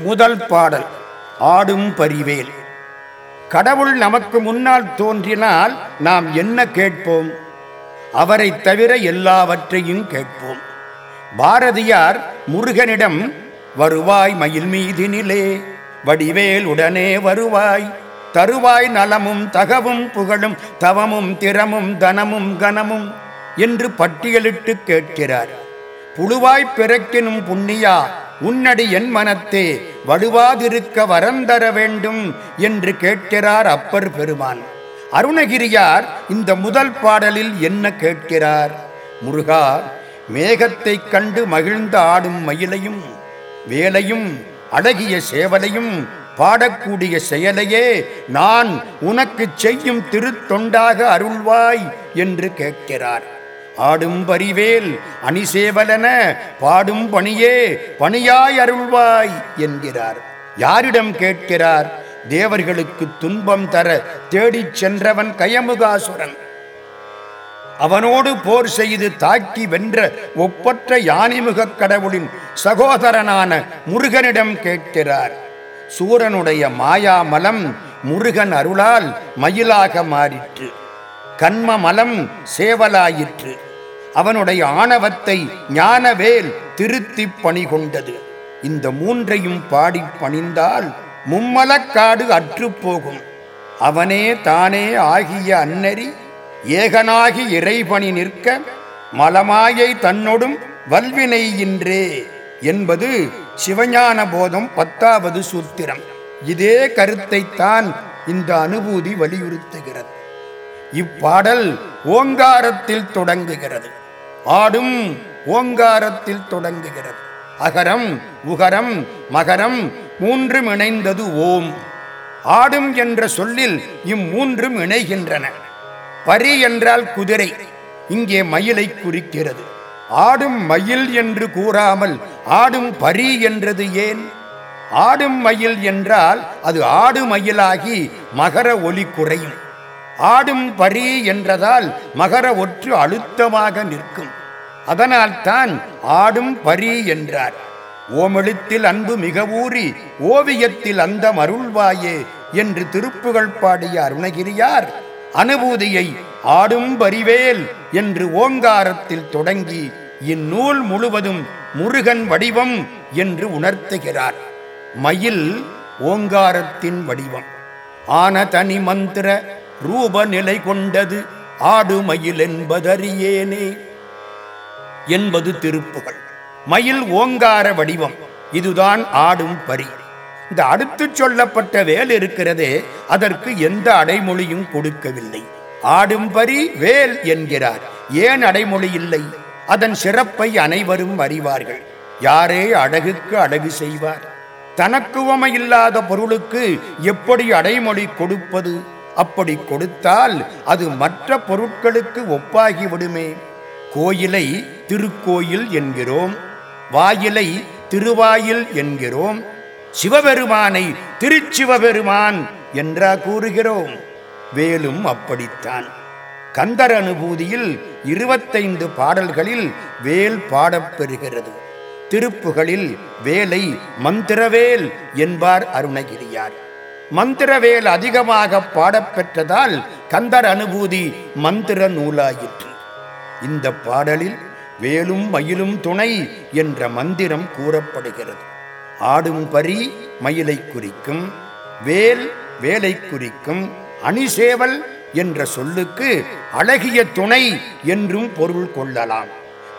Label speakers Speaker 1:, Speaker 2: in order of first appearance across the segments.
Speaker 1: முதல் பாடல் ஆடும் பரிவேல். கடவுள் நமக்கு முன்னால் தோன்றினால் நாம் என்ன கேட்போம்? அவரைத் தவிர எல்லாவற்றையும் கேட்போம். பாரதியார் முருகனிடம் வருவாய் மயில் மீதினிலே வடிவேல் உடனே வருவாய். தருவாய் நலமும் தகவும் புகழும் தவமும் திறமும் தனமும் கனமும் என்று பட்டியலிட்டு கேட்கிறார். புழுவாய்ப் பிறக்கினும் புண்ணியா உன்னடி என் மனத்தே வடுவாதிருக்க வரந்தர வேண்டும் என்று கேட்கிறார் அப்பர் பெருமான். அருணகிரியார் இந்த முதல் பாடலில் என்ன கேட்கிறார்? முருகா மேகத்தைக் கண்டு மகிழ்ந்து ஆடும் மயிலையும் வேலையும் அழகிய சேவலையும் பாடக்கூடிய செயலையே நான் உனக்குச் செய்யும் திருத்தொண்டாக அருள்வாய் என்று கேட்கிறார். ஆடும் பரிவேல் அணிசேவலன பாடும் பணியே பணியாய் அருள்வாய் என்கிறார். யாரிடம் கேட்கிறார்? தேவர்களுக்கு துன்பம் தர தேடிச் சென்றவன் கயமுகாசுரன். அவனோடு போர் செய்து தாக்கி வென்ற ஒப்பற்ற யானைமுகக் கடவுளின் சகோதரனான முருகனிடம் கேட்கிறார். சூரனுடைய மாயாமலம் முருகன் அருளால் மயிலாக மாறிற்று. கண்ம மலம் சேவலாயிற்று. அவனுடைய ஆணவத்தை ஞானவேல் திருத்தி பணிகொண்டது. இந்த மூன்றையும் பாடி பணிந்தால் மும்மலக்காடு அற்றுப்போகும் அவனே தானே ஆகிய அன்னரி ஏகனாகி இறைபணி நிற்க மலமாயை தன்னொடும் வல்வினை இன்றே என்பது சிவஞான போதம் பத்தாவது சூத்திரம். இதே கருத்தைத்தான் இந்த அனுபூதி வலியுறுத்துகிறது. இப்பாடல் ஓங்காரத்தில் தொடங்குகிறது. ஆடும் ஓங்காரத்தில் தொடங்குகிறது. அகரம் உகரம் மகரம் மூன்றும் இணைந்தது ஓம். ஆடும் என்ற சொல்லில் இம்மூன்றும் இணைகின்றன. பரி என்றால் குதிரை இங்கே மயிலை குறிக்கிறது. ஆடும் மயில் என்று கூறாமல் ஆடும் பரி என்றது ஏன்? ஆடும் மயில் என்றால் அது ஆடு மயிலாகி மகர ஒலி குறையும். ஆடும் பரி என்றதால் மகர ஒற்று அழுத்தமாக நிற்கும். அதனால் தான் ஆடும் பரி என்றார். ஓமெழுத்தில் அன்பு மிக ஊறி ஓவியத்தில் அந்த மருள்வாயே என்று திருப்புகழ் பாடிய அருணகிரியார் அனுபூதியை ஆடும் பரிவேல் என்று ஓங்காரத்தில் தொடங்கி இந்நூல் முழுவதும் முருகன் வடிவம் என்று உணர்த்துகிறார். மயில் ஓங்காரத்தின் வடிவம். ஆன தனி மந்திர ரூபநிலை கொண்டது ஆடு மயில் என்பதறியேனே என்பது திருப்புகள் மயில் ஓங்கார வடிவம். இதுதான் ஆடும் பரி. இந்த அடுத்து சொல்லப்பட்ட வேல் இருக்கிறதே அதற்கு எந்த அடைமொழியும் கொடுக்கவில்லை. ஆடும் பரி வேல் என்கிறார். ஏன் அடைமொழி இல்லை? அதன் சிறப்பை அனைவரும் அறிவார்கள். யாரே அழகுக்கு அழகு செய்வார்? தனக்குவமையில்லாத பொருளுக்கு எப்படி அடைமொழி கொடுப்பது? அப்படி கொடுத்தால் அது மற்ற பொருட்களுக்கு ஒப்பாகி விடுமே கோயிலை திருக்கோயில் என்கிறோம். வாயிலை திருவாயில் என்கிறோம். சிவபெருமானை திருச்சிவபெருமான் என்றா கூறுகிறோம். வேலும் அப்படித்தான். கந்தர் அனுபூதியில் இருபத்தைந்து பாடல்களில் வேல் பாடப்பெறுகிறது. திருப்புகளில் வேலை மந்திரவேல் என்பார் அருணகிரியார். மந்திரவேல் அதிகமாக பாடப்பெற்றதால் கந்தர் அனுபூதி மந்திர நூலாயிற்று. இந்த பாடலில் வேலும் மயிலும் துணை என்ற மந்திரம் கூறப்படுகிறது. ஆடும் பரி மயிலை குறிக்கும் வேல் வேலை குறிக்கும் அணிசேவல் என்ற சொல்லுக்கு அழகிய துணை என்றும் பொருள் கொள்ளலாம்.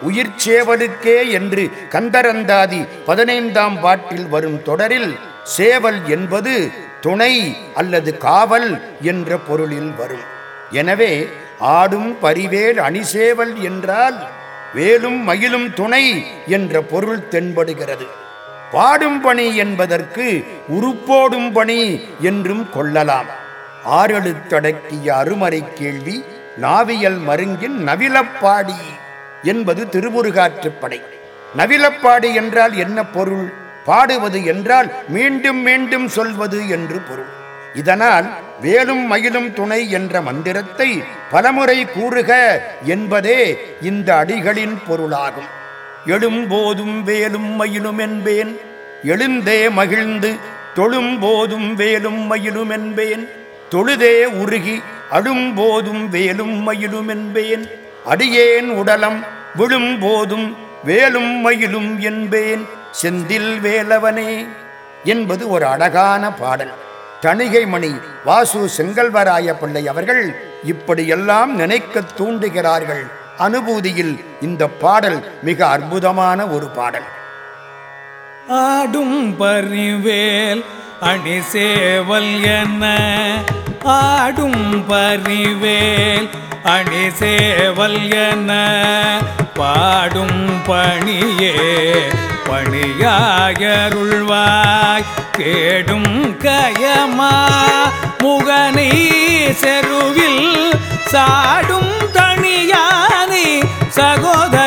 Speaker 1: உயிர் சேவலுக்கே என்று கந்தரந்தாதி பதினைந்தாம் பாட்டில் வரும் தொடரில் சேவல் என்பது துணை அல்லது காவல் என்ற பொருளில் வரும். எனவே ஆடும் பரிவேல் அணிசேவல் என்றால் வேலும் மயிலும் துணை என்ற பொருள் தென்படுகிறது. பாடும் பணி என்பதற்கு உருப்போடும் பணி என்றும் கொள்ளலாம். ஆறெழுத்தடக்கிய அருமறை கேள்வி நாவியல் மருங்கின் நவிலப்பாடி என்பது திருமுருகாற்றுப்படை. நவிலப்பாடி என்றால் என்ன பொருள்? பாடுவது என்றால் மீண்டும் மீண்டும் சொல்வது என்று பொருள். இதனால் வேலும் மயிலும் துணை என்ற மந்திரத்தை பலமுறை கூறுக என்பதே இந்த அடிகளின் பொருளாகும். எழும்போதும் வேலும் மயிலும் என்பேன். எழுந்தே மகிழ்ந்து தொழும்போதும் வேலும் மயிலும் என்பேன். தொழுதே உருகி அழும்போதும் வேலும் மயிலும் என்பேன். அடியேன் உடலம் விழும்போதும் வேலும் மயிலும் என்பேன். செந்தில் வேலவனே என்பது ஒரு அழகான பாடல். தணிகைமணி வாசு செங்கல்வராய பிள்ளை அவர்கள் இப்படியெல்லாம் நினைக்க தூண்டுகிறார்கள். அனுபூதியில் இந்த பாடல் மிக அற்புதமான ஒரு பாடல்.
Speaker 2: ஆடும் பரிவேல் அணி சேவல் ஆடும் பரிவேல் அணி சேவல் பாடும் பணியே பணியாயருள்வாய். கேடும் கயமா முகனை செருவில் சாடும் தனியானை சகோதர